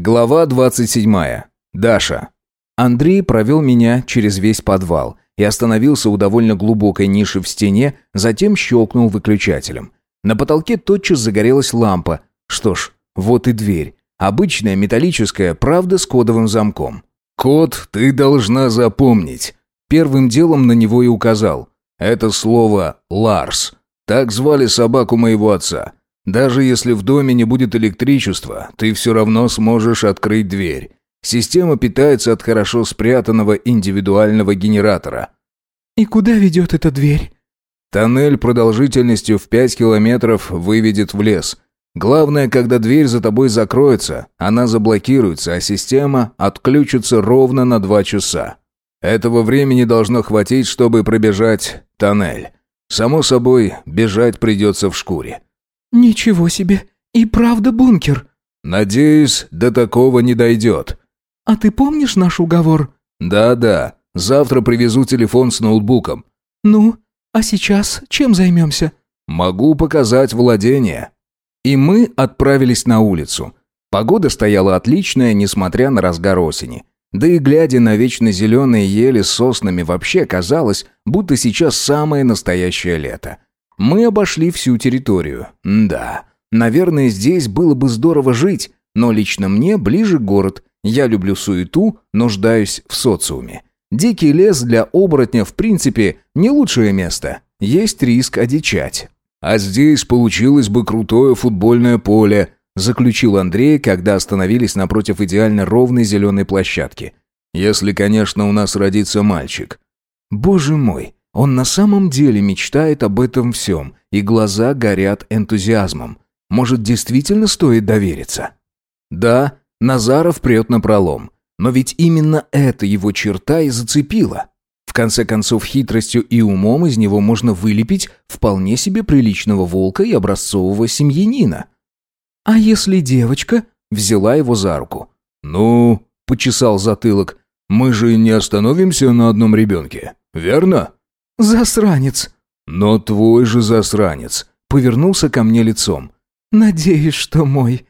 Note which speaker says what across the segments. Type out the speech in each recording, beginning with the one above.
Speaker 1: Глава 27. Даша. Андрей провел меня через весь подвал и остановился у довольно глубокой ниши в стене, затем щелкнул выключателем. На потолке тотчас загорелась лампа. Что ж, вот и дверь. Обычная металлическая, правда, с кодовым замком. «Код ты должна запомнить». Первым делом на него и указал. Это слово «Ларс». Так звали собаку моего отца. Даже если в доме не будет электричества, ты все равно сможешь открыть дверь. Система питается от хорошо спрятанного индивидуального генератора.
Speaker 2: «И куда ведет эта дверь?»
Speaker 1: Тоннель продолжительностью в 5 километров выведет в лес. Главное, когда дверь за тобой закроется, она заблокируется, а система отключится ровно на 2 часа. Этого времени должно хватить, чтобы пробежать тоннель. Само собой, бежать придется в шкуре.
Speaker 2: «Ничего себе! И правда бункер!»
Speaker 1: «Надеюсь, до такого не дойдет».
Speaker 2: «А ты помнишь наш уговор?»
Speaker 1: «Да-да. Завтра привезу телефон с ноутбуком».
Speaker 2: «Ну, а сейчас чем займемся?»
Speaker 1: «Могу показать владение». И мы отправились на улицу. Погода стояла отличная, несмотря на разгар осени. Да и глядя на вечно зеленые ели с соснами, вообще казалось, будто сейчас самое настоящее лето. Мы обошли всю территорию. да, наверное, здесь было бы здорово жить, но лично мне ближе город. Я люблю суету, нуждаюсь в социуме. Дикий лес для оборотня, в принципе, не лучшее место. Есть риск одичать. А здесь получилось бы крутое футбольное поле, заключил Андрей, когда остановились напротив идеально ровной зеленой площадки. Если, конечно, у нас родится мальчик. Боже мой, он на самом деле мечтает об этом всем, и глаза горят энтузиазмом. Может, действительно стоит довериться? Да, Назаров прет на пролом. Но ведь именно эта его черта и зацепила. В конце концов, хитростью и умом из него можно вылепить вполне себе приличного волка и образцового семьянина.
Speaker 2: «А если девочка?» — взяла его за руку.
Speaker 1: «Ну?» — почесал затылок. «Мы же не остановимся на одном ребенке, верно?»
Speaker 2: «Засранец!»
Speaker 1: «Но твой же засранец!» Повернулся ко мне лицом.
Speaker 2: «Надеюсь, что мой».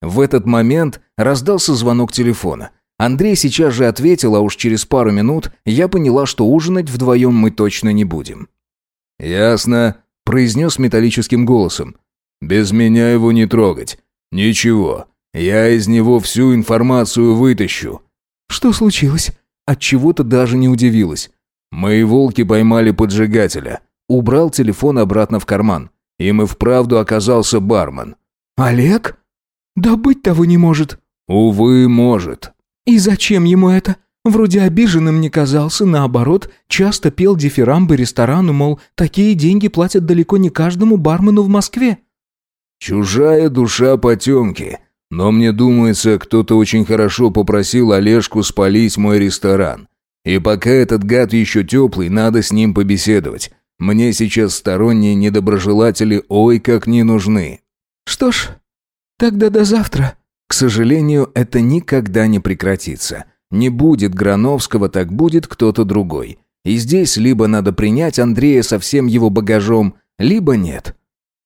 Speaker 1: В этот момент раздался звонок телефона. Андрей сейчас же ответил, а уж через пару минут я поняла, что ужинать вдвоем мы точно не будем. «Ясно», — произнес металлическим голосом. «Без меня его не трогать. Ничего, я из него всю информацию вытащу».
Speaker 2: «Что случилось?»
Speaker 1: Отчего-то даже не удивилась. Мои волки поймали поджигателя. Убрал телефон обратно в карман. Им и вправду оказался бармен.
Speaker 2: «Олег? Да быть того не может».
Speaker 1: «Увы, может».
Speaker 2: «И зачем ему это? Вроде обиженным не казался, наоборот, часто пел дифирамбы ресторану, мол, такие деньги платят далеко не каждому бармену в Москве».
Speaker 1: «Чужая душа потемки. Но мне думается, кто-то очень хорошо попросил Олежку спалить мой ресторан. И пока этот гад еще теплый, надо с ним побеседовать. Мне сейчас сторонние недоброжелатели ой как не нужны.
Speaker 2: Что ж, тогда до завтра.
Speaker 1: К сожалению, это никогда не прекратится. Не будет Грановского, так будет кто-то другой. И здесь либо надо принять Андрея со всем его багажом, либо нет.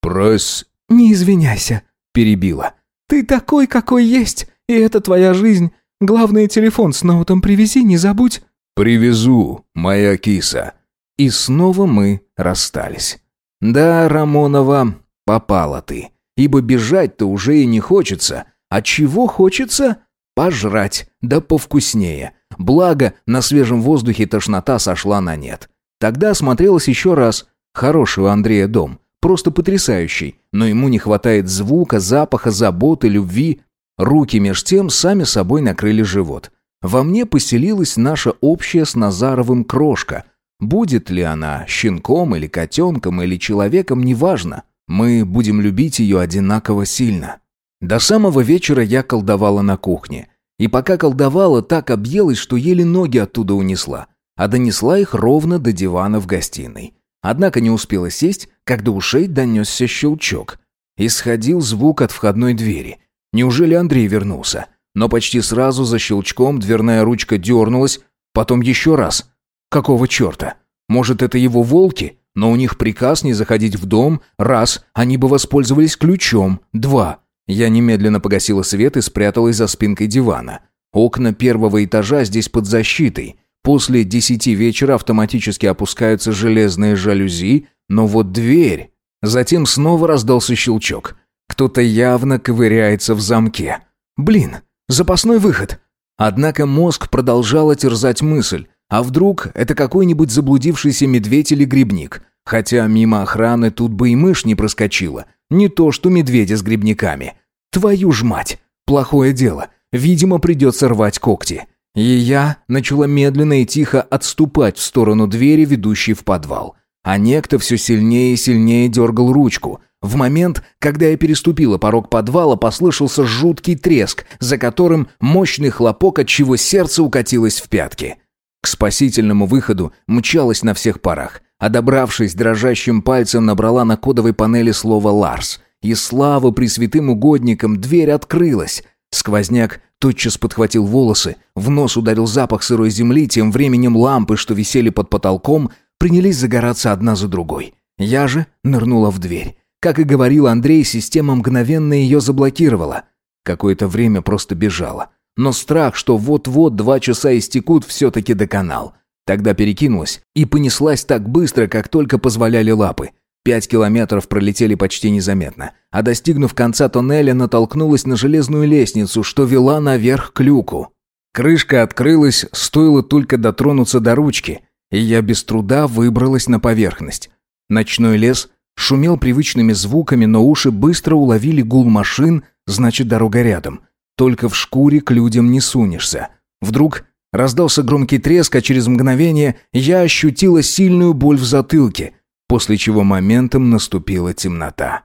Speaker 1: «Прос...»
Speaker 2: «Не извиняйся», — перебила. «Ты такой, какой есть, и это твоя жизнь. Главное, телефон с ноутом привези, не забудь».
Speaker 1: «Привезу, моя киса». И снова мы расстались. «Да, Рамонова, попала ты. Ибо бежать-то уже и не хочется. А чего хочется? Пожрать, да повкуснее. Благо, на свежем воздухе тошнота сошла на нет. Тогда осмотрелась еще раз. Хороший у Андрея дом. Просто потрясающий. Но ему не хватает звука, запаха, заботы, любви. Руки меж тем сами собой накрыли живот. Во мне поселилась наша общая с Назаровым крошка. Будет ли она щенком или котенком или человеком, неважно. Мы будем любить ее одинаково сильно. До самого вечера я колдовала на кухне. И пока колдовала, так объелась, что еле ноги оттуда унесла. А донесла их ровно до дивана в гостиной. Однако не успела сесть, когда ушей донесся щелчок. Исходил звук от входной двери. Неужели Андрей вернулся? Но почти сразу за щелчком дверная ручка дернулась, потом еще раз. Какого черта? Может, это его волки? Но у них приказ не заходить в дом. Раз, они бы воспользовались ключом. Два, Я немедленно погасила свет и спряталась за спинкой дивана. Окна первого этажа здесь под защитой. После десяти вечера автоматически опускаются железные жалюзи, но вот дверь... Затем снова раздался щелчок. Кто-то явно ковыряется в замке. Блин, запасной выход. Однако мозг продолжал терзать мысль. А вдруг это какой-нибудь заблудившийся медведь или грибник? Хотя мимо охраны тут бы и мышь не проскочила. Не то что медведя с грибниками. Твою ж мать! Плохое дело. Видимо, придется рвать когти. И я начала медленно и тихо отступать в сторону двери, ведущей в подвал. А некто все сильнее и сильнее дергал ручку. В момент, когда я переступила порог подвала, послышался жуткий треск, за которым мощный хлопок, от чего сердце укатилось в пятки. К спасительному выходу мчалась на всех парах, а добравшись дрожащим пальцем, набрала на кодовой панели слово «Ларс». И слава пресвятым угодникам, дверь открылась. Сквозняк тотчас подхватил волосы, в нос ударил запах сырой земли, тем временем лампы, что висели под потолком, принялись загораться одна за другой. Я же нырнула в дверь. Как и говорил Андрей, система мгновенно ее заблокировала. Какое-то время просто бежала. Но страх, что вот-вот два часа истекут, все-таки доконал. Тогда перекинулась и понеслась так быстро, как только позволяли лапы. Пять километров пролетели почти незаметно, а достигнув конца тоннеля, натолкнулась на железную лестницу, что вела наверх к люку. Крышка открылась, стоило только дотронуться до ручки, и я без труда выбралась на поверхность. Ночной лес шумел привычными звуками, но уши быстро уловили гул машин, значит, дорога рядом. Только в шкуре к людям не сунешься. Вдруг раздался громкий треск, а через мгновение я ощутила сильную боль в затылке – после чего моментом наступила темнота.